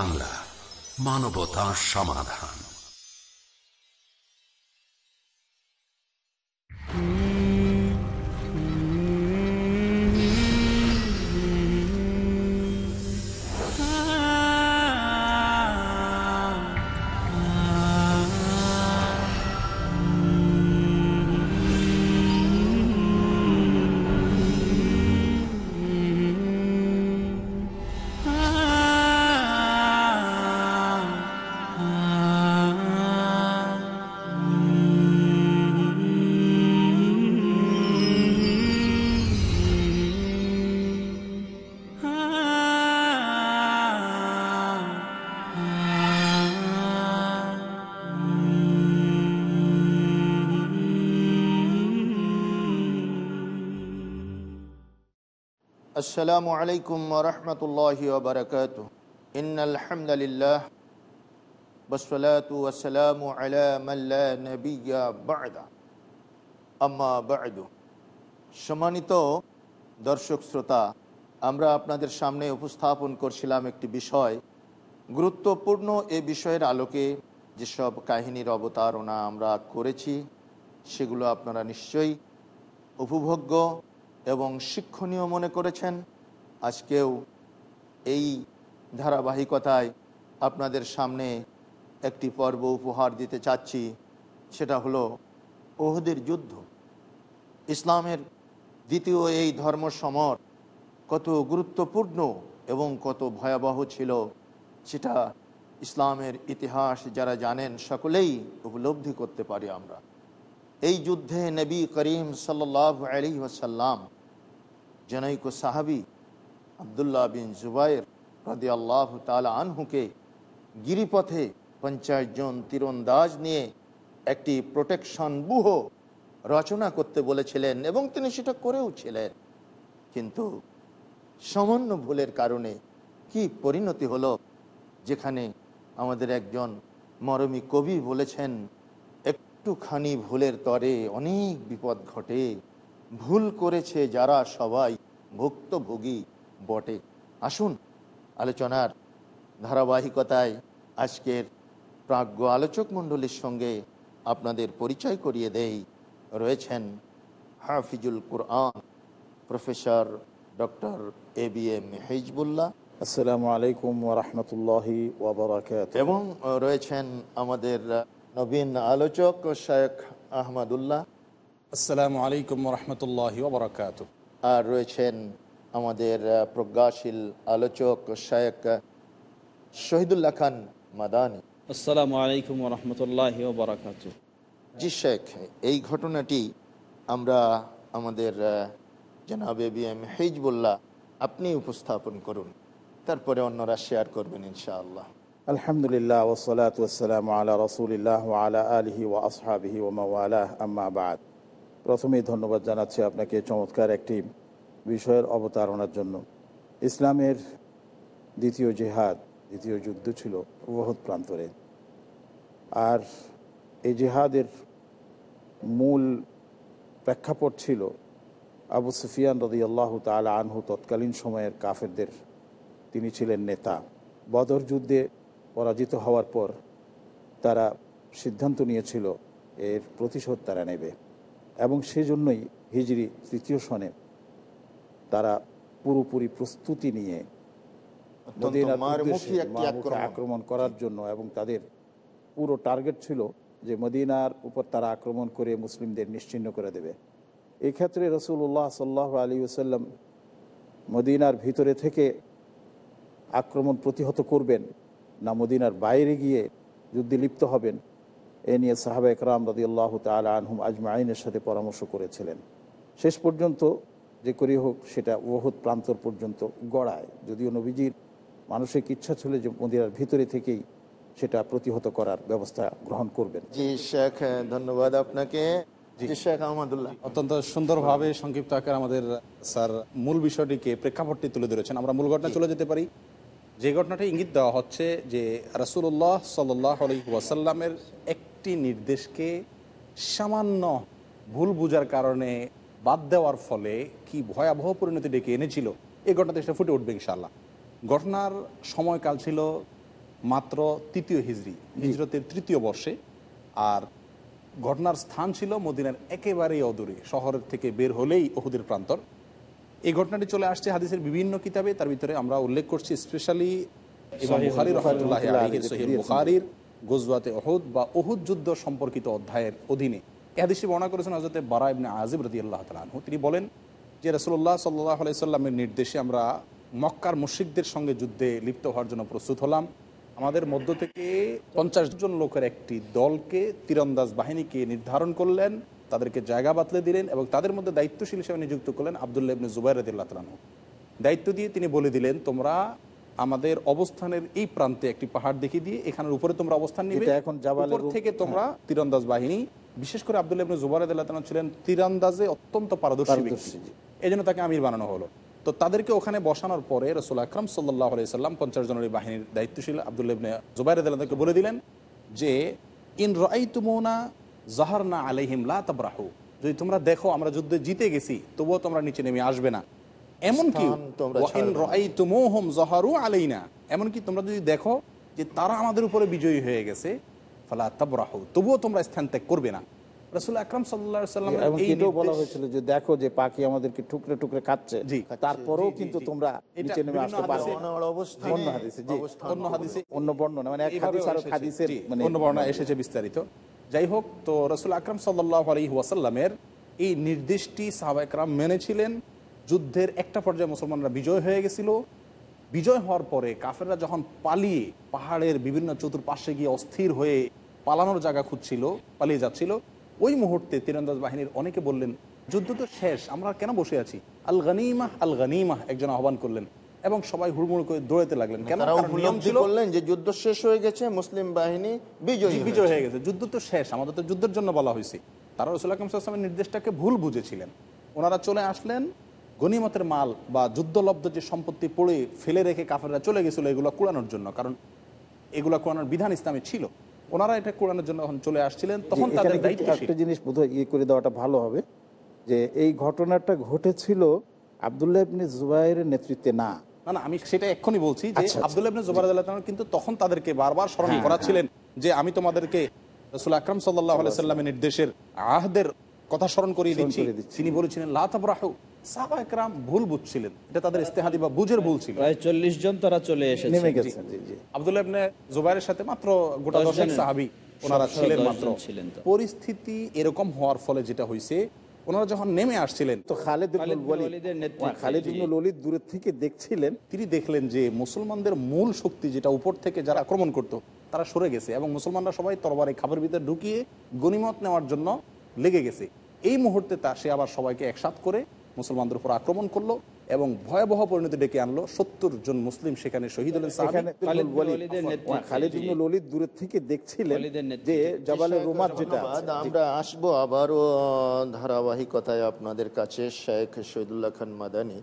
বাংলা মানবতা সমাধান। আসসালামু আলাইকুম রহমতুল্লাহি বারকাত ইন্নআলহামদুলিল্লাহ বসলাতু আসসালামু আলা মাল্লা আম্মা বাদু। সম্মানিত দর্শক শ্রোতা, আমরা আপনাদের সামনে উপস্থাপন করছিলাম একটি বিষয়, গুরুত্বপূর্ণ এ বিষয়ের আলোকে যেসব কাহিনীর অবতারণা আমরা করেছি, সেগুলো আপনারা নিশ্চয়ই উপভোগ্য এবং শিক্ষণীয় মনে করেছেন, আজকেও এই ধারাবাহিকতায় আপনাদের সামনে একটি পর্ব উপহার দিতে চাচ্ছি, সেটা হলো ওহদের যুদ্ধ। ইসলামের দ্বিতীয় এই ধর্ম সমর কত গুরুত্বপূর্ণ এবং কত ভয়াবহ ছিল, সেটা ইসলামের ইতিহাস যারা জানেন, সকলেই উপলব্ধি করতে পারি আমরা। এই যুদ্ধে নবী করিম সাল্লাহ আলী ওসাল্লাম জনৈক সাহাবি আবদুল্লাহ বিন জুবাইর রদি আল্লাহ তালা আনহুকে গিরিপথে পঞ্চাশ জন তীরন্দাজ নিয়ে একটি প্রোটেকশন বুহ রচনা করতে বলেছিলেন এবং তিনি সেটা করেও ছিলেন। কিন্তু সামান্য ভুলের কারণে কি পরিণতি হলো? যেখানে আমাদের একজন মরমী কবি বলেছেন একটুখানি ভুলের তরে অনেক বিপদ ঘটে। ভুল করেছে যারা সবাই ভুক্তভোগী বটে। আসুন আলোচনার ধারাবাহিকতায় আজকের প্রাজ্ঞ আলোচক মণ্ডলীর সঙ্গে আপনাদের পরিচয় করিয়ে দেই। রয়েছেন Hafizul Quran professor doctor A B M Hezbullah. আসসালামু আলাইকুম ওরহমতুল্লাহি ওবরাকাত এবং রয়েছেন আমাদের নবীন আলোচক শেখ আহমদুল্লাহ। আসসালামু আলাইকুম রহমতুল্লাহ ওবরাকাত। আর রয়েছেন আমাদের প্রজ্ঞাশীল আলোচক শেখ শহীদুল্লাহ খান মাদানি। আসসালামু আলাইকুম রহমতুল্লাহ বারাকাত জি শেখ এই ঘটনাটি আমরা আমাদের জনাবে বি এম হেজবুল্লাহ আপনি উপস্থাপন করুন। তারপরে অন্যরা শেয়ার করবেন ইনশাআল্লাহ। আলহামদুলিল্লাহ ওসলাত ওসালাম আলা রসুলিল্লাহ আলা আলহি ও আসহাবিহি ও মাওয়ালাহ আম্মা বাদ। প্রথমেই ধন্যবাদ জানাচ্ছি আপনাকে চমৎকার একটি বিষয়ের অবতারণার জন্য। ইসলামের দ্বিতীয় জেহাদ, দ্বিতীয় যুদ্ধ ছিল বহুত প্রান্তরে। আর এই জেহাদের মূল প্রেক্ষাপট ছিল আবু সুফিয়ান রদি আল্লাহ তালা আনহু তৎকালীন সময়ের কাফেরদের। তিনি ছিলেন নেতা। বদর যুদ্ধে পরাজিত হওয়ার পর তারা সিদ্ধান্ত নিয়েছিল এর প্রতিশোধ তারা নেবে। এবং সেজন্যই হিজড়ি তৃতীয় সনে তারা পুরোপুরি প্রস্তুতি নিয়ে আক্রমণ। করার জন্য এবং তাদের পুরো টার্গেট ছিল যে মদিনার উপর তারা আক্রমণ করে মুসলিমদের নিশ্চিন্ন করে দেবে। এক্ষেত্রে ক্ষেত্রে রসুল্লাহ সাল্লাহ আলী ওসাল্লাম মদিনার ভিতরে থেকে আক্রমণ প্রতিহত করবেন। না মদিনার বাইরে গিয়ে যুদ্ধে লিপ্ত হবেন এ নিয়ে সাহাবা একরাম রদি আল্লাহ তালা আনহুম আজমাইনের সাথে পরামর্শ করেছিলেন। শেষ পর্যন্ত যে করি হোক সেটা বহুত প্রান্তর পর্যন্ত গড়ায়। যদিও নবীজির মানসিক ইচ্ছা ছিল যে মদিনার ভিতরে থেকেই সেটা প্রতিহত করার ব্যবস্থা গ্রহণ করবেন। জি শেখ ধন্যবাদ আপনাকে। শেখ আহমদুল্লাহ। অত্যন্ত সুন্দরভাবে সংক্ষিপ্ত আকার আমাদের স্যার মূল বিষয়টিকে প্রেক্ষাপটটি তুলে ধরেছেন। আমরা মূল ঘটনা চলে যেতে পারি। যে ঘটনাটি ইঙ্গিত দেওয়া হচ্ছে যে রাসুল্লাহ সাল্লাহ আলী ওয়াসাল্লামের একটি নির্দেশকে সামান্য ভুল বুঝার কারণে বাদ দেওয়ার ফলে কি ভয়াবহ পরিণতি ডেকে এনেছিল এই ঘটনাতে সেটা ফুটে উঠবে ইনশাল্লাহ ঘটনার সময়কাল ছিল মাত্র তৃতীয় হিজড়ি হিজরতের তৃতীয় বর্ষে আর ঘটনার স্থান ছিল মদিনার একেবারেই অদূরে শহরের থেকে বের হলেই ওহুদের প্রান্তর। এই ঘটনাটি চলে আসছে হাদিসের বিভিন্ন কিতাবে। তার ভিতরে আমরা উল্লেখ করছি স্পেশালি ইমাম বুখারী রহমতুল্লাহ বুখারী সহিহ দিয়েছেন। গজওয়াতে ওহুদ বা ওহুদ যুদ্ধ সম্পর্কিত অধ্যায়ের অধীনে। এ হাদিসটি বর্ণনা করেছেন হজরতে বারা ইবনে আজিব রাদিয়াল্লাহু তাআলা আনহু। তিনি বলেন যে রাসূলুল্লাহ সাল্লাল্লাহু আলাইহি সাল্লামের নির্দেশে আমরা মক্কার মুশরিকদের সঙ্গে যুদ্ধে লিপ্ত হওয়ার জন্য প্রস্তুত হলাম। আমাদের মধ্য থেকে পঞ্চাশ জন লোকের একটি দলকে তীরন্দাজ বাহিনীকে নির্ধারণ করলেন। তাদেরকে জায়গা বাতলে দিলেন এবং তাদের মধ্যে দায়িত্বশীল হিসেবে নিযুক্ত করলেন আবদুল্লাহ ইবনে তাআলা দায়িত্ব দিয়ে তিনি বলে দিলেন তোমরা আমাদের অবস্থানের এই প্রান্তে একটি পাহাড় দেখিয়ে দিয়ে এখানের উপরে তোমরা অবস্থান নিবে। এখন জাবালে উপর রুম- থেকে তোমরা তীরন্দাজ বাহিনী। বিশেষ করে আব্দুল্লাহ ইবনে জুবাইর রাদিয়াল্লাহু তাআলা ছিলেন তীরন্দাজে অত্যন্ত পারদর্শী ব্যক্তি। এই জন্য তাকে আমির বানানো হলো। তো তাদেরকে ওখানে বসানোর পরে রসুল আকরাম সাল্লাহ সাল্লাম পঞ্চাশ জনের বাহিনীর দায়িত্বশীল আবদুল্লাহ ইবনে বলে দিলেন যে ইন রাইতুমুনা জাহারনা আলাইহিম লা তাবরাহু। যদি তোমরা দেখো আমরা যুদ্ধে জিতে গেছি তবুও তোমরা নিচে নেমে আসবে না। এমনকি। আলাইনা। এমনকি তোমরা যদি দেখো যে তারা আমাদের উপরে বিজয়ী হয়ে গেছে ফালা তাবরাহু। তবুও তোমরা স্থান ত্যাগ করবে না। রাসূল আকরাম সাল্লাল্লাহু আলাইহি সাল্লামের এবং এই এটাও বলা হয়েছিল যে দেখো যে পাখি আমাদেরকে টুকরে টুকরে খাচ্ছে জি। তারপরেও জি, জি, কিন্তু তোমরা নিচে নেমে আসতে অন্য হাদিসে, অন্য হাদিসে অন্য বর্ণনা মানে এক হাদিস আর হাদিসের মানে অন্য বর্ণনা এসেছে বিস্তারিত। যাই হোক তো রসুল আকরাম সাল্লাহ আলী ওয়াসাল্লামের এই নির্দেশটি সাহাবাকরাম মেনেছিলেন। যুদ্ধের একটা পর্যায়ে মুসলমানরা বিজয় হয়ে গেছিল। বিজয় হওয়ার পরে কাফেররা যখন পালিয়ে পাহাড়ের বিভিন্ন চতুর্পাশে গিয়ে অস্থির হয়ে পালানোর জায়গা খুঁজছিল, পালিয়ে যাচ্ছিল, ওই মুহূর্তে তীরন্দাজ বাহিনীর অনেকে বললেন, যুদ্ধ তো শেষ, আমরা কেন বসে আছি? আল গানিমাহ আল গানিমাহ একজন আহ্বান করলেন। এবং সবাই হুড়মুড় করে দৌড়াতে লাগলেন। কেন? নিয়ম ছিল করলেন যে যুদ্ধ শেষ হয়ে গেছে মুসলিম বাহিনী বিজয়ী বিজয় হয়ে গেছে। যুদ্ধ তো শেষ আমাদের তো যুদ্ধের জন্য বলা হয়েছে। তারা রসুল আকরম সাল্লামের নির্দেশটাকে ভুল বুঝেছিলেন। ওনারা চলে আসলেন গনিমতের মাল বা যুদ্ধলব্ধ যে সম্পত্তি পড়ে ফেলে রেখে কাফেররা চলে গেছিল এগুলো কুড়ানোর জন্য। কারণ এগুলো কুড়ানোর বিধান ইসলামে ছিল। ওনারা এটা কুড়ানোর জন্য যখন চলে আসছিলেন তখন তাদের দায়িত্ব একটা জিনিস বোধহয় ইয়ে করে দেওয়াটা ভালো হবে যে এই ঘটনাটা ঘটেছিল আবদুল্লাহ ইবনে জুবাইরের নেতৃত্বে না। না না আমি সেটা এক্ষুনি বলছি যে আচ্ছা, আচ্ছা। আব্দুল্লাহ ইবনে জুবাইর রাদিয়াল্লাহু কিন্তু তখন তাদেরকে বারবার স্মরণ করাচ্ছিলেন যে আমি তোমাদেরকে রাসূল আকরাম সাল্লাল্লাহু আলাইহি সাল্লামের নির্দেশের আহদের কথা স্মরণ করিয়ে দিচ্ছি। তিনি বলেছিলেন লা তাবরাহু সাহাবা একরাম ভুল বুঝছিলেন। এটা তাদের ইস্তেহাদি বা বুঝের ভুল ছিল। প্রায় চল্লিশ জন তারা চলে এসেছে। নেমে গেছেন জি জি। ইবনে জুবাইরের সাথে মাত্র গোটা দশেক সাহাবী ওনারা ছিলেন মাত্র। ছিলেন পরিস্থিতি এরকম হওয়ার ফলে যেটা হয়েছে ওনারা যখন নেমে আসছিলেন তো খালেদ ইবনুল দূরের থেকে দেখছিলেন তিনি দেখলেন যে মুসলমানদের মূল শক্তি যেটা উপর থেকে যারা আক্রমণ করত তারা সরে গেছে এবং মুসলমানরা সবাই তরবারে খাবার ভিতরে ঢুকিয়ে গনিমত নেওয়ার জন্য লেগে গেছে। এই মুহূর্তে তা সে আবার সবাইকে একসাথ করে মুসলমানদের উপর আক্রমণ করল। এবং ভয়াবহ পরিণতি ডেকে আনলো সত্তর জন মুসলিম সেখানে শহীদ হলেন সাহাবী। এখানে খালিদ ইবনুল বিন ওয়ালিদ- ওয়ালিদের নেতৃত্বে, খালিদ জি। ইবনুল ওয়ালিদ দূরের থেকে দেখছিলেন ওয়ালিদের যে নেতৃত্বে। জবালে শেখ, রুমাত যেটা ধন্যবাদ। আছে, জি। আমরা আসবো আবারও ধারাবাহিকতায় আপনাদের কাছে শেখ শহীদুল্লাহ খান মাদানি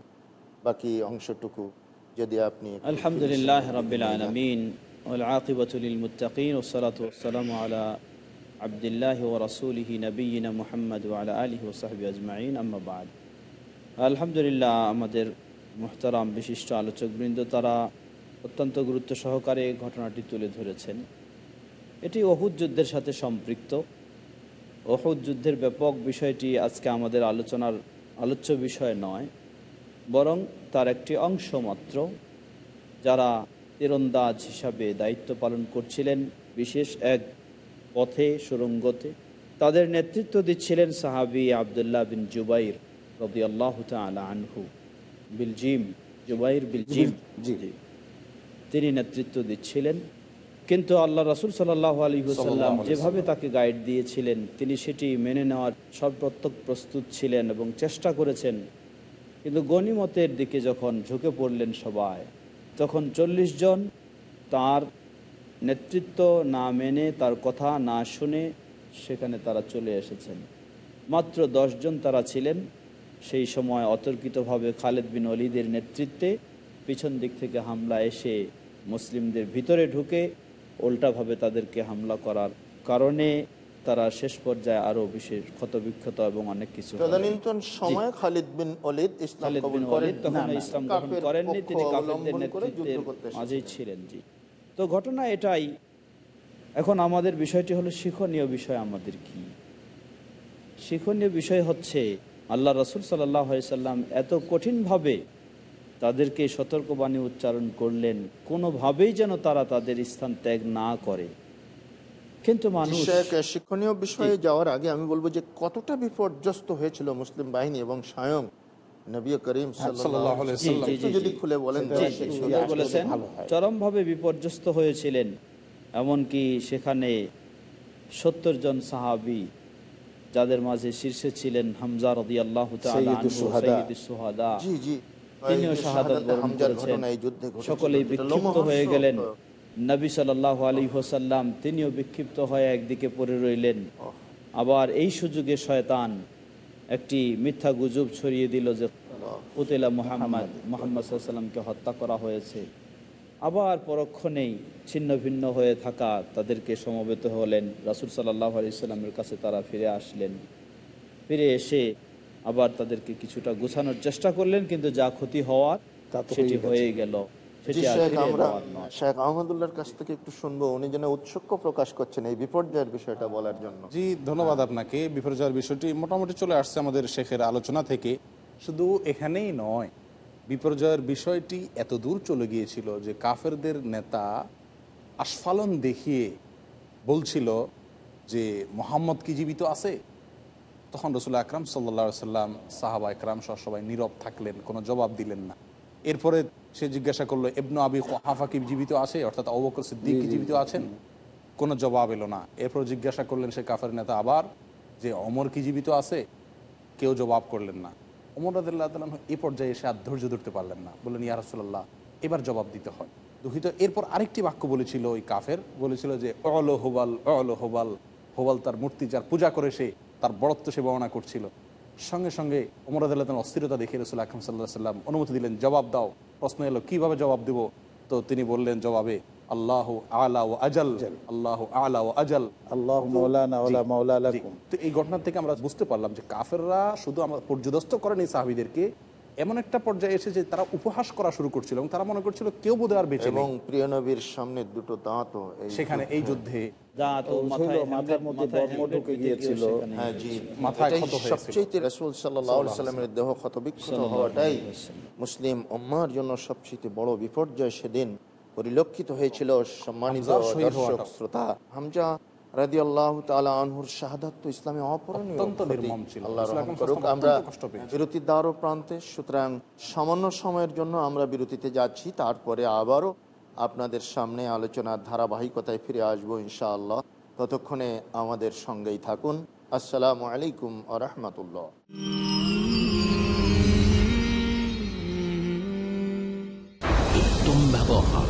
বাকি অংশটুকু যদি আপনি একটু الحمد لله رب العالمين والعاقبة للمتقين والصلاة والسلام على عبد الله ورسوله نبينا محمد وعلى آله وصحبه أجمعين أما بعد আলহামদুলিল্লাহ, আমাদের মোহতারাম বিশিষ্ট আলোচকবৃন্দ তারা অত্যন্ত গুরুত্ব সহকারে ঘটনাটি তুলে ধরেছেন। এটি অহুদ যুদ্ধের সাথে সম্পৃক্ত। অহুদ যুদ্ধের ব্যাপক বিষয়টি আজকে আমাদের আলোচনার আলোচ্য বিষয় নয়, বরং তার একটি অংশ মাত্র, যারা তীরন্দাজ হিসাবে দায়িত্ব পালন করছিলেন, বিশেষ এক পথে, সুরঙ্গতে। তাদের নেতৃত্ব দিচ্ছিলেন সাহাবি আবদুল্লাহ বিন জুবাইর। আল্লাহ আনহু বিলজিম জুবাইর বিলজিম জি। তিনি নেতৃত্ব দিচ্ছিলেন। কিন্তু আল্লাহ রাসুল সাল্লাহ আলী হুসাল্লাম যেভাবে তাকে গাইড দিয়েছিলেন তিনি সেটি মেনে নেওয়ার সর্বাত্মক প্রস্তুত ছিলেন এবং চেষ্টা করেছেন। কিন্তু গণিমতের দিকে যখন ঝুঁকে পড়লেন সবাই তখন চল্লিশ জন তার নেতৃত্ব না মেনে তার কথা না শুনে সেখানে তারা চলে এসেছেন। মাত্র জন তারা ছিলেন। সেই সময় অতর্কিতভাবে খালেদ বিন অলিদের নেতৃত্বে পিছন দিক থেকে হামলা এসে মুসলিমদের ভিতরে ঢুকে উল্টাভাবে তাদেরকে হামলা করার কারণে তারা শেষ পর্যায়ে আরও বিশেষ ক্ষতবিক্ষত এবং অনেক কিছু হলেন। খালিদ বিন অলিদ ইসলাম খালিদ কবুল বিন করেন ওয়ালিদ তখন ইসলাম গ্রহণ করেননি তিনি কাফেরদের। মাঝেই ছিলেন জি তো ঘটনা এটাই এখন আমাদের বিষয়টি হলো শিক্ষণীয় বিষয় আমাদের কি শিক্ষণীয় বিষয় হচ্ছে আল্লাহ রসুল সাল্লাহ সাল্লাম এত কঠিনভাবে তাদেরকে সতর্কবাণী উচ্চারণ করলেন কোনোভাবেই যেন তারা তাদের স্থান ত্যাগ না করে। কিন্তু মানুষ শিক্ষণীয় বিষয়ে যাওয়ার আগে আমি বলব যে কতটা বিপর্যস্ত হয়েছিল মুসলিম বাহিনী এবং স্বয়ং। চরমভাবে বিপর্যস্ত হয়েছিলেন। এমনকি সেখানে সত্তর জন সাহাবি যাদের মাঝে শীর্ষে ছিলেন হামজা রদি আল্লাহ তিনিও যে বরণ হামজার করেছেন। সকলেই বিক্ষিপ্ত হয়ে গেলেন। নবী সাল্লাহ আলী হোসাল্লাম তিনিও বিক্ষিপ্ত হয়ে একদিকে পড়ে রইলেন। আবার এই সুযোগে শয়তান একটি মিথ্যা গুজব ছড়িয়ে দিল যে উতেলা মোহাম্মদ মোহাম্মদ সাল্লামকে হত্যা করা হয়েছে। আবার পরক্ষণেই ছিন্ন ভিন্ন হয়ে থাকা তাদেরকে সমবেত হলেন। রাসুল সাল্লাহ আলি সাল্লামের কাছে তারা ফিরে আসলেন। ফিরে এসে আবার তাদেরকে কিছুটা গোছানোর চেষ্টা করলেন কিন্তু যা ক্ষতি হওয়ার তা সেটি হয়েই হয়ে গেল। শেখ, আহমদুল্লাহর কাছ থেকে একটু শুনব। উনি যেন উৎসুক প্রকাশ করছেন এই বিপর্যয়ের বিষয়টা বলার জন্য। জি ধন্যবাদ আপনাকে। বিপর্যয়ের বিষয়টি মোটামুটি চলে আসছে আমাদের শেখের আলোচনা থেকে। শুধু এখানেই নয় বিপর্যয়ের বিষয়টি এত দূর চলে গিয়েছিল যে কাফেরদের নেতা আস্ফালন দেখিয়ে বলছিল যে মোহাম্মদ কি জীবিত আছে? তখন রসুল আকরাম সাল্লা সাল্লাম সাহাবা একরাম সহ সবাই নীরব থাকলেন কোনো জবাব দিলেন না। এরপরে সে জিজ্ঞাসা করল এবনু আবি হাফা কি জীবিত আছে? অর্থাৎ অবকর সিদ্দিক কি জীবিত আছেন? কোনো জবাব এলো না। এরপর জিজ্ঞাসা করলেন সে কাফের নেতা আবার যে অমর কি জীবিত আছে? কেউ জবাব করলেন না। অমর রাজ্লাহ তালাম এ পর্যায়ে এসে আর ধৈর্য ধরতে পারলেন না। বললেন ইয়ারসোল্লাহ এবার জবাব দিতে হয়। দুঃখিত, এরপর আরেকটি বাক্য বলেছিল ওই কাফের, বলেছিল যে, অল হোবাল অল হোবাল। হোবাল তার মূর্তি যার পূজা করে সে তার বড়ত্ব সে বর্ণনা করছিল। সঙ্গে সঙ্গে অমর রাজ্লাহ অস্থিরতা দেখে রসুল আকরম সাল্লাহ সাল্লাম অনুমতি দিলেন, জবাব দাও। প্রশ্ন এলো, কীভাবে জবাব দেব? তো তিনি বললেন জবাবে আল্লাহ আলা ও আজাল আল্লাহ আলা ও আজাল। আল্লাহ মৌলানা। তো এই ঘটনা থেকে আমরা বুঝতে পারলাম যে কাফেররা শুধু আমরা পর্যদস্ত করেনি সাহাবিদেরকে এমন একটা পর্যায়ে এসেছে তারা উপহাস করা শুরু করছিল এবং তারা মনে করছিল কেউ বোধহয় আর বেঁচে এবং প্রিয় নবীর সামনে দুটো এই সেখানে এই যুদ্ধে। দাঁত দিতে হ্যাঁ জি। মাথায় এটাই ক্ষত হয়েছিল। সবচেয়ে রাসূল সাল্লাল্লাহু আলাইহি সাল্লামের দেহ ক্ষতবিক্ষত হওয়াটাই মুসলিম উম্মাহর জন্য সবচেয়ে বড় বিপর্যয় সেদিন পরিলক্ষিত হয়েছিল সম্মানিত দর্শক শ্রোতা। হামজা রাদিয়াল্লাহু তাআলা আনহুর শাহাদাত ইসলামে অপরণীয় অত্যন্ত ক্ষতি। নির্মম ছিল। আল্লাহ করুক আমরা। বিরতির দ্বারও প্রান্তে সুতরাং সামান্য সময়ের জন্য আমরা বিরতিতে যাচ্ছি তারপরে আবারও আপনাদের সামনে আলোচনার ধারাবাহিকতায় ফিরে আসব ইনশাআল্লাহ ততক্ষণে আমাদের সঙ্গেই থাকুন আসসালামু আলাইকুম আ রহমতুল্লাহ ব্যবহার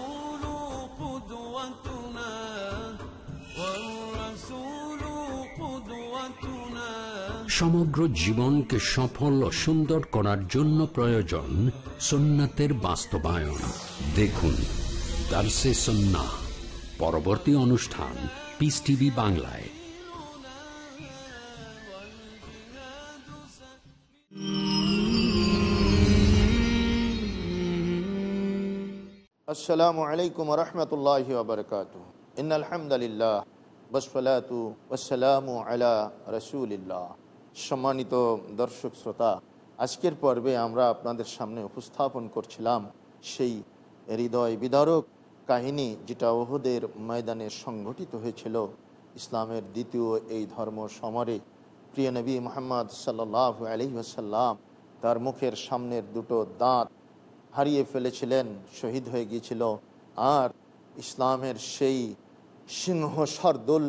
সমগ্র জীবনকে সফল ও সুন্দর করার জন্য প্রয়োজন সুন্নাতের বাস্তবায়ন। দেখুন, দার্সে সন্না পরবর্তী অনুষ্ঠান পিস টিভি বাংলায়। আসসালামু আলাইকুম রহমতুল্লাহ বারকাত ইন আলহামদুলিল্লাহ বসফলাতু ওসালামু আলা রসুলিল্লাহ। সম্মানিত দর্শক শ্রোতা, আজকের পর্বে আমরা আপনাদের সামনে উপস্থাপন করছিলাম সেই হৃদয় বিদারক কাহিনী যেটা ওহদের ময়দানে সংঘটিত হয়েছিল ইসলামের দ্বিতীয় এই ধর্ম সমরে। প্রিয় নবী মোহাম্মদ সাল্লাহ আলহি আসাল্লাম তার মুখের সামনের দুটো দাঁত হারিয়ে ফেলেছিলেন, শহীদ হয়ে গিয়েছিল আর ইসলামের সেই সিংহ সর্দুল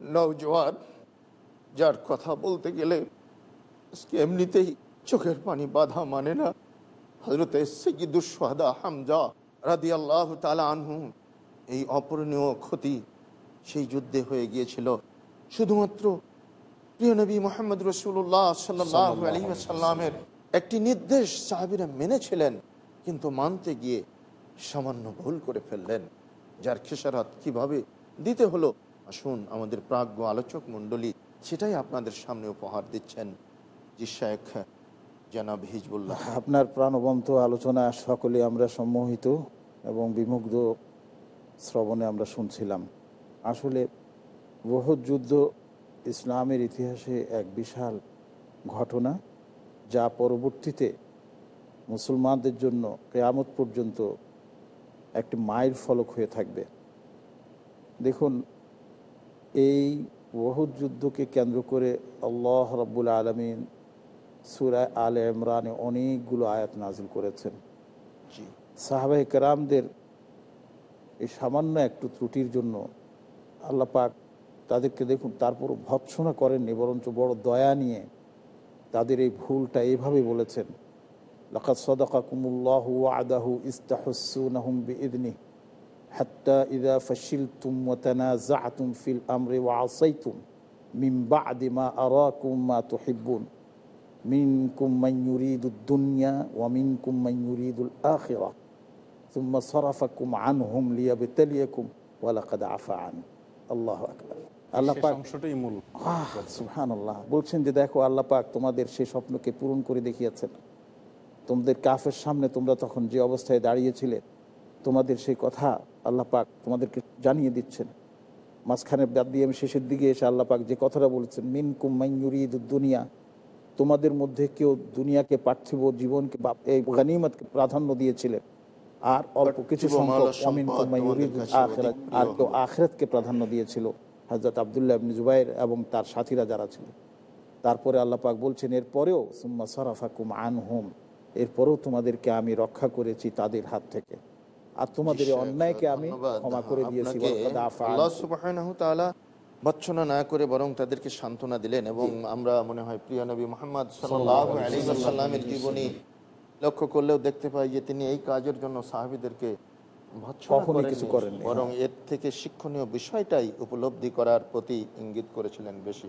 নৌজওয়ান যার কথা বলতে গেলে এমনিতেই চোখের পানি বাধা মানে না। হজরত সৈয়দুসহাদা হামজা রাদি আল্লাহ তালা আনহু এই অপূরণীয় ক্ষতি সেই যুদ্ধে হয়ে গিয়েছিল। শুধুমাত্র প্রিয় নবী মোহাম্মদ রসুল্লাহ সাল্লাহ সাল্লামের একটি নির্দেশ সাহাবিরা মেনেছিলেন কিন্তু মানতে গিয়ে সামান্য ভুল করে ফেললেন যার খেসারাত কীভাবে দিতে হলো? আসুন আমাদের প্রাজ্ঞ আলোচক মণ্ডলী সেটাই আপনাদের সামনে উপহার দিচ্ছেন জি শেখ জনাব হিজবুল্লাহ। আপনার প্রাণবন্ত আলোচনা সকলে আমরা সম্মোহিত এবং বিমুগ্ধ শ্রবণে আমরা শুনছিলাম। আসলে বহুত যুদ্ধ ইসলামের ইতিহাসে এক বিশাল ঘটনা, যা পরবর্তীতে মুসলমানদের জন্য কেয়ামত পর্যন্ত একটি মাইল ফলক হয়ে থাকবে। দেখুন, এই বহুত যুদ্ধকে কেন্দ্র করে আল্লাহ রব্বুল আলমিন সুরায় আল ইমরানে অনেকগুলো আয়াত নাজিল করেছেন। সাহাবাহ কেরামদের এই সামান্য একটু ত্রুটির জন্য আল্লাহ পাক তাদেরকে দেখুন তারপর ভৎসনা করেননি বরঞ্চ বড় দয়া নিয়ে তাদের এই ভুলটা এইভাবে বলেছেন লকাত সদাকাকুমুল্লাহ আদাহু ইস্তাহসুনাহুম বিইদনি হাত্তা ইদা ফসিল তুম মতানা জাহাতুম ফিল আমরে ওয়া আসাইতুম মিম্বা আদিমা আরাকুম্মা তোহিব্বুন। মিনকুম মাইয়ুরিদুদ্দুনিয়া ওয়া মিনকুম মাইয়ুরিদুল আখিরা তুম্মা সরাফাকুম আনহুম লিয়া বেতালিয়াকুম ওয়ালাকাদ আফা আন আল্লাহ আকবর। আল্লাহ পাক সুহান আল্লাহ বলছেন যে দেখো আল্লাহ পাক তোমাদের সেই স্বপ্নকে পূরণ করে দেখিয়েছেন। তোমাদের কাফের সামনে তোমরা তখন যে অবস্থায় দাঁড়িয়েছিলে তোমাদের সেই কথা আল্লাহ পাক তোমাদেরকে জানিয়ে দিচ্ছেন। মাঝখানে বাদ দিয়ে আমি শেষের দিকে এসে আল্লাহ পাক যে কথাটা বলেছেন মিন কুমাইয়ুরিদ দুনিয়া। তোমাদের মধ্যে কেউ দুনিয়াকে পার্থিব জীবনকে বা এই গানিমতকে প্রাধান্য দিয়েছিলেন। আর অল্প কিছু আর কেউ। আখরেতকে প্রাধান্য দিয়েছিল। হজরত আবদুল্লাহ ইবনে জুবাইর এবং তার সাথীরা যারা ছিল। তারপরে আল্লাহ পাক বলছেন এরপরেও সুম্মা সরাফাকুম আন হোম এরপরেও তোমাদেরকে আমি রক্ষা করেছি তাদের হাত থেকে। আর তোমাদের অন্যায়কে আমি ক্ষমা করে দিয়েছি ভৎসনা না করে বরং তাদেরকে সান্ত্বনা দিলেন এবং আমরা মনে হয় প্রিয় নবী মোহাম্মদ ওয়াসাল্লামের জীবনী লক্ষ্য করলেও দেখতে পাই যে তিনি এই কাজের জন্য সাহাবীদেরকে কিছু বরং হ্যাঁ। এর থেকে শিক্ষণীয় বিষয়টাই উপলব্ধি করার প্রতি ইঙ্গিত করেছিলেন বেশি।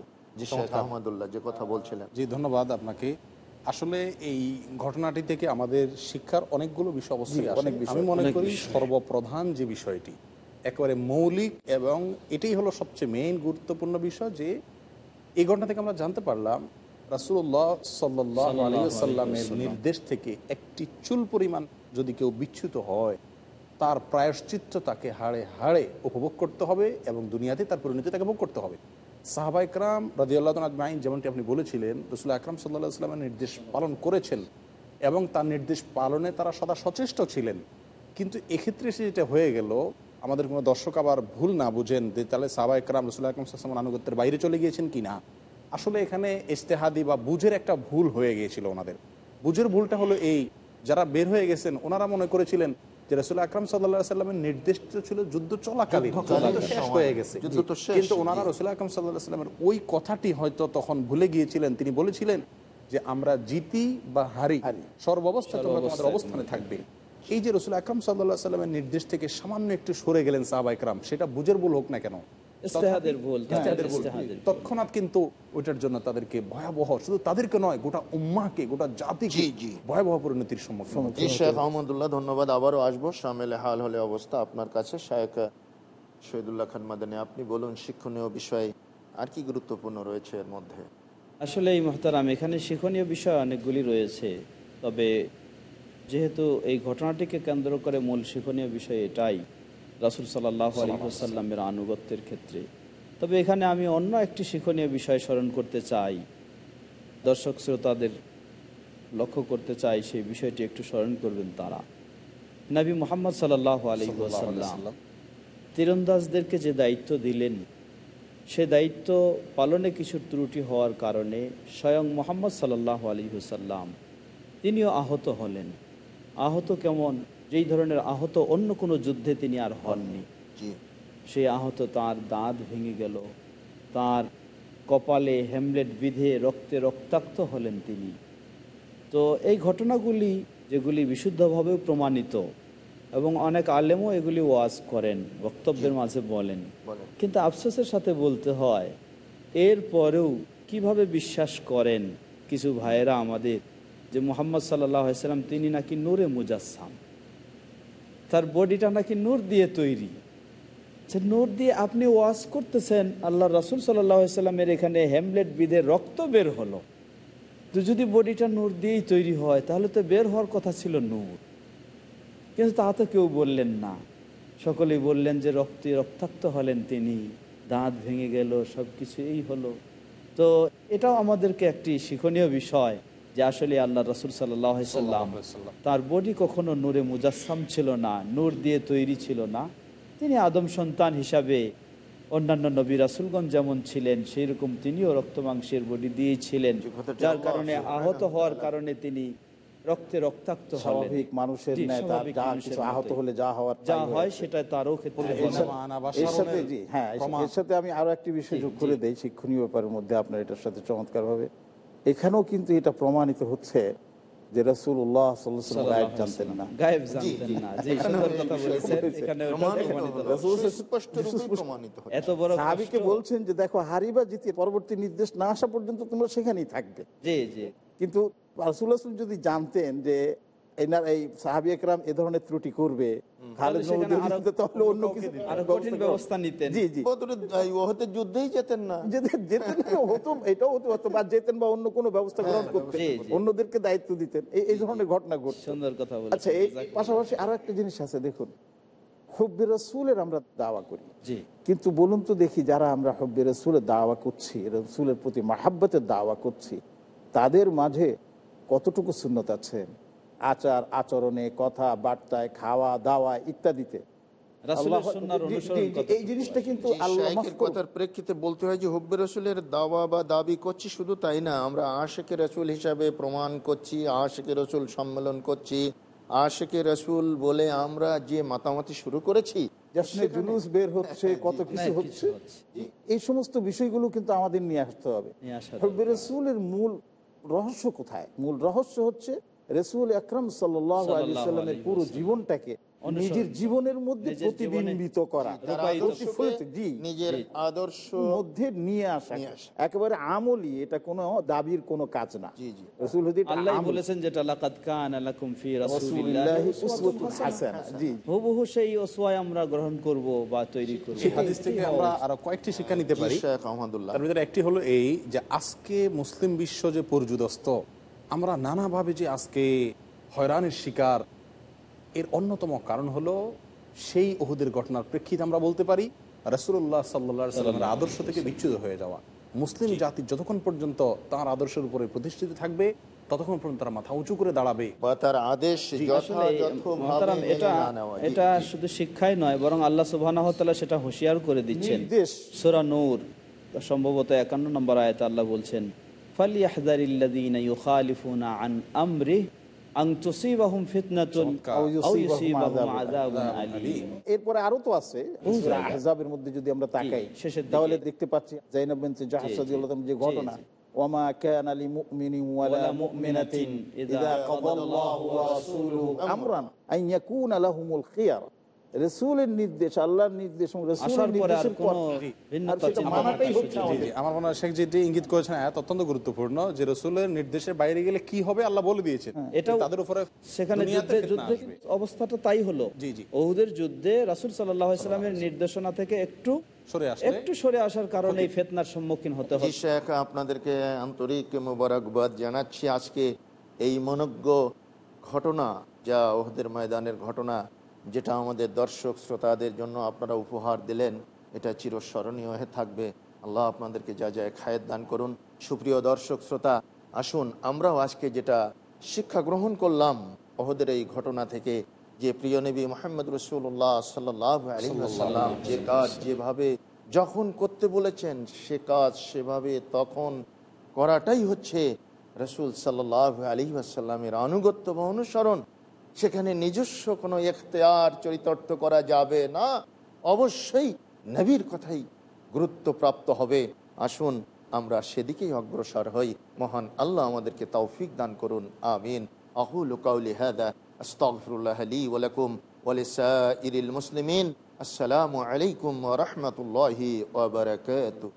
শেখ আহমদুল্লাহ যে কথা বলছিলেন। জি ধন্যবাদ আপনাকে। আসলে এই ঘটনাটি থেকে আমাদের শিক্ষার অনেকগুলো বিষয় অবশ্যই অনেক বিষয়, আমি মনে করি সর্বপ্রধান যে বিষয়টি একেবারে মৌলিক এবং এটাই হলো সবচেয়ে মেইন গুরুত্বপূর্ণ বিষয় যে এই ঘটনা থেকে আমরা জানতে পারলাম রাসুল্লাহ সাল্লাহ নির্দেশ থেকে একটি চুল পরিমাণ যদি কেউ বিচ্যুত হয় তার প্রায়শ্চিত্ত তাকে হাড়ে হাড়ে উপভোগ করতে হবে এবং দুনিয়াতে তার পরিণতি তাকে ভোগ করতে হবে। সাহাবা ইকরাম রাজিউল্লাহ আজমাইন যেমনটি আপনি বলেছিলেন, রসুল আকরাম সাল্লাহ সাল্লামের নির্দেশ পালন করেছেন এবং তার নির্দেশ পালনে তারা সদা সচেষ্ট ছিলেন। কিন্তু এক্ষেত্রে সে যেটা হয়ে গেল, আমাদের কোনো দর্শক আবার ভুল না বুঝেন যে তাহলে সাহাবা ইকরাম রসুল আকরাম সাল্লামের আনুগত্যের বাইরে চলে গিয়েছেন কি না? আসলে এখানে ইস্তেহাদি বা বুঝের একটা ভুল হয়ে গিয়েছিল ওনাদের। বুঝের ভুলটা হলো এই, যারা বের হয়ে গেছেন, ওনারা মনে করেছিলেন যে রসুল আকরাম সাল্লা সাল্লামের নির্দেশ ছিল যুদ্ধ চলাকালীন। শেষ হয়ে গেছে। কিন্তু ওনারা রসুল আকরাম সাল্লাহ সাল্লামের ওই কথাটি হয়তো তখন ভুলে গিয়েছিলেন। তিনি বলেছিলেন যে আমরা জিতি বা হারি সর্বাবস্থা তোমরা তোমাদের অবস্থানে থাকবে। এই যে রসুল আকরাম সাল্লাহ সাল্লামের নির্দেশ থেকে সামান্য একটু সরে গেলেন সাহাবা একরাম সেটা বুঝের বল হোক না কেন। ইস্তেহাদের ভুল, ইস্তেহাদের ভুল। ইস্তেহাদের ভুল। তৎক্ষণাৎ কিন্তু ওইটার জন্য তাদেরকে ভয়াবহ শুধু তাদেরকে নয় গোটা উম্মাকে গোটা জাতিকে জি, জি। ভয়াবহ পরিণতির সম্মুখীন শেখ আহমদুল্লাহ ধন্যবাদ আবারও আসব সামেলে হাল হলে অবস্থা আপনার কাছে শায়েক শহীদুল্লাহ খান মাদানী আপনি বলুন শিক্ষণীয় বিষয় আর কি গুরুত্বপূর্ণ রয়েছে এর মধ্যে আসলে এই মহতারাম এখানে শিক্ষণীয় বিষয় অনেকগুলি রয়েছে তবে যেহেতু এই ঘটনাটিকে কেন্দ্র করে মূল শিক্ষণীয় বিষয় এটাই রাসুল সাল্লাহ আলহিহাসাল্লামের আনুগত্যের ক্ষেত্রে। তবে এখানে আমি অন্য একটি শিক্ষণীয় বিষয় স্মরণ করতে চাই। দর্শক শ্রোতাদের লক্ষ্য করতে চাই সেই বিষয়টি একটু স্মরণ করবেন তারা। নবী মোহাম্মদ সাল্লাহ আলহিহাসাল্লাম তীরন্দাজদেরকে যে দায়িত্ব দিলেন সে দায়িত্ব পালনে কিছু ত্রুটি হওয়ার কারণে স্বয়ং মোহাম্মদ সাল্লাহ আলী হুসাল্লাম তিনিও আহত হলেন। আহত কেমন? যেই ধরনের আহত অন্য কোনো যুদ্ধে তিনি আর হননি। সেই আহত তার দাঁত ভেঙে গেল। তার কপালে হেমলেট বিধে রক্তে রক্তাক্ত হলেন তিনি। তো এই ঘটনাগুলি যেগুলি বিশুদ্ধভাবেও প্রমাণিত এবং অনেক আলেমও এগুলি ওয়াজ করেন বক্তব্যের মাঝে বলেন। কিন্তু আফসোসের সাথে বলতে হয় এর পরেও কীভাবে বিশ্বাস করেন কিছু ভাইয়েরা আমাদের যে মোহাম্মদ সাল্লাহ সাল্লাম তিনি নাকি নূরে মুজাসসাম। তার বডিটা নাকি নূর দিয়ে তৈরি। সে নূর দিয়ে আপনি ওয়াশ করতেছেন, আল্লাহ রসুল সাল্লামের এখানে হ্যামলেট বিধে রক্ত বের হলো। তো যদি বডিটা নূর দিয়েই তৈরি হয়, তাহলে তো বের হওয়ার কথা ছিল নূর। কিন্তু তা তো কেউ বললেন না। সকলেই বললেন যে রক্তে রক্তাক্ত হলেন তিনি, দাঁত ভেঙে গেল সব কিছু এই হলো। তো এটাও আমাদেরকে একটি শিক্ষণীয় বিষয়। যে আসলে আল্লাহ রসুল সাল্লাম তার বডি কখনো নূরে মুজাসসাম ছিল না নূর দিয়ে তৈরি ছিল না। তিনি আদম সন্তান হিসাবে অন্যান্য নবী রাসুলগঞ্জ যেমন ছিলেন সেই রকম তিনিও রক্ত মাংসের বডি দিয়েছিলেন যার কারণে আহত হওয়ার কারণে তিনি রক্তে রক্তাক্ত স্বাভাবিক মানুষের আহত হলে যা হওয়ার যা হয় সেটা তারও ক্ষেত্রে এর সাথে- জি হ্যাঁ এর সাথে- আমি আরও একটি বিষয় যোগ করে দেই শিক্ষণীয় ব্যাপারের মধ্যে আপনার এটার সাথে চমৎকার ভাবে এখানেও কিন্তু এটা প্রমাণিত হচ্ছে যে রসুল্লাহ গায়েব জানতেন না। গায়েব জানতেন না। যে কথা বলেছেন। এখানে। এত বড় সাহাবিকে যে দেখো হারিবা জিতে পরবর্তী নির্দেশ না আসা পর্যন্ত তোমরা সেখানেই থাকবে। জি জি। কিন্তু রাসুল্লাহ যদি জানতেন যে এনার এই সাহাবি একরাম এ ধরনের ত্রুটি করবে খালেদ সেখানে নবী আরো- যদি তাহলে অন্য কিছু আরও কঠিন ব্যবস্থা নিতেন। জি জি। বদরের, এই ওহদের যুদ্ধেই যেতেন না। যেতেন হতো এটাও হতো হতো বা যেতেন বা অন্য কোনো ব্যবস্থা গ্রহণ করতেন। জি, জি। অন্যদেরকে দায়িত্ব দিতেন। এই এই ধরনের ঘটনা ঘটছে। সুন্দর কথা আচ্ছা এই পাশাপাশি আরও একটা জিনিস আছে দেখুন। হব্বে রসুলের আমরা দাওয়া করি। কিন্তু বলুন তো দেখি যারা আমরা হব্বে রসুলের দাওয়া করছি রসুলের প্রতি মাহাব্বতের দাওয়া করছি তাদের মাঝে কতটুকু শূন্যত আছে? আচার আচরণে কথা বার্তায় খাওয়া দাওয়া ইত্যাদিতে? এই জিনিসটা কিন্তু। কথার প্রেক্ষিতে বলতে হয় যে হুব্বে রসুলের দাওয়া বা দাবি করছি শুধু তাই না আমরা আশেকে রসুল হিসাবে প্রমাণ করছি আশেকে রসুল সম্মেলন করছি আশেকে রসুল বলে আমরা যে মাতামাতি শুরু করেছি জুলুস বের হচ্ছে কত কিছু হচ্ছে এই সমস্ত বিষয়গুলো কিন্তু আমাদের নিয়ে আসতে হবে। হব্বে রসুলের মূল রহস্য কোথায়? মূল রহস্য হচ্ছে রসুল আকরম সাল্লাহ আলী সাল্লামের পুরো জীবনটাকে নিজের জীবনের মধ্যে প্রতিবিম্বিত করা। নিজের আদর্শ মধ্যে নিয়ে আসা। একেবারে আমলি এটা কোনো দাবির কোনো কাজ না। রসুল বলেছেন যেটা লাকাদ কান আলাকুম ফি রাসূলিল্লাহি রাসূলিল্লাহি উসওয়াতুন উসওয়াতুন হাসানা। জি। হুবহু সেই ওসওয়ায় আমরা গ্রহণ করব বা তৈরি করব। হাদিস থেকে আমরা আরও কয়েকটি শিক্ষা নিতে পারি। শেখ আহমদুল্লাহ। তার ভিতরে একটি হলো এই যে আজকে মুসলিম বিশ্ব যে পর্যুদস্ত আমরা নানাভাবে যে আজকে হয়রানের শিকার এর অন্যতম কারণ হলো সেই ওহুদের ঘটনার প্রেক্ষিতে আমরা বলতে পারি রসুল্লাহ সাল্লা সাল্লামের আদর্শ থেকে বিচ্যুত হয়ে যাওয়া। মুসলিম জাতি যতক্ষণ পর্যন্ত তার আদর্শের উপরে প্রতিষ্ঠিত থাকবে ততক্ষণ পর্যন্ত তারা মাথা উঁচু করে দাঁড়াবে। বা তার আদেশ এটা শুধু শিক্ষাই নয় বরং আল্লাহ সুবহানাহু সেটা হুঁশিয়ার করে দিচ্ছেন। সূরা নূর সম্ভবত 51 নম্বর আয়াতে আল্লাহ বলছেন ফালিয়াহযারিল্লাযীনা ইউখালিফুনা আন আমরিহি আং তুসিবাহুম ফিতনাতুন চমৎকার। আও আও ইউসিবাহুম ইউসিবাহুম আযাবুন আযাবুন আলীম। আলীম এরপরে আরও তো আছে বহু সূরা জায়গায়। আহজাবের মধ্যে যদি আমরা তাকাই শেষের দিকে। তাহলে দেখতে পাচ্ছি জাইনাব বিনতে জাহাশ জি, জি। রাদিয়াল্লাহু আনহা যে জি, ঘটনা জি। ওয়ামা কানা লিমুমিনিন ওয়ালা ওয়ালা মুমিনাতিন মুমিনাতিন ইযা ইযা কাদাল্লাহু ওয়া রাসূলুহু আমরান রাসূলের নির্দেশ আল্লাহর নির্দেশ। আমার মনে হয় শেখ যেটি ইঙ্গিত করেছেন আয়াত অত্যন্ত গুরুত্বপূর্ণ যে রসুলের নির্দেশের বাইরে গেলে কি হবে আল্লাহ বলে দিয়েছেন এটাও তাদের উপরে সেখানে। অবস্থাটা তাই হলো জি, জি। ওহুদের যুদ্ধে রাসূল সাল্লাল্লাহু সাল্লামের নির্দেশনা থেকে একটু সরে আসলে একটু সরে আসার কারণে এই ফিতনার সম্মুখীন হতে জি হয় শেখ আপনাদেরকে আন্তরিক মোবারকবাদ জানাচ্ছি আজকে এই মনজ্ঞ ঘটনা যা ওহদের ময়দানের ঘটনা যেটা আমাদের দর্শক শ্রোতাদের জন্য আপনারা উপহার দিলেন, এটা চিরস্মরণীয় হয়ে থাকবে। আল্লাহ আপনাদেরকে যা যায় খায়ের দান করুন। সুপ্রিয় দর্শক শ্রোতা, আসুন আমরাও আজকে যেটা শিক্ষা গ্রহণ করলাম ওহদের এই ঘটনা থেকে, যে প্রিয় নবী মোহাম্মদ রসুল্লাহ সাল্লাম যে কাজ যেভাবে যখন করতে বলেছেন, সে কাজ সেভাবে তখন করাটাই হচ্ছে রসুল সাল্লাহ আলী আসাল্লামের আনুগত্য বা অনুসরণ। সেখানে নিজস্ব কোনো এখতেয়ার চরিতার্থ করা যাবে না। অবশ্যই নবীর কথাই গুরুত্বপ্রাপ্ত হবে। আসুন, আমরা সেদিকেই অগ্রসর হই। মহান আল্লাহ আমাদেরকে তৌফিক দান করুন। আমিন। আহুল কাউলি হাদা, আস্তাগফিরুল্লাহ লি ওয়া লাকুম ওয়া লিসাইরিল মুসলিমিন। আসসালামু আলাইকুম ওয়া রাহমাতুল্লাহি ওয়া বারাকাতুহু।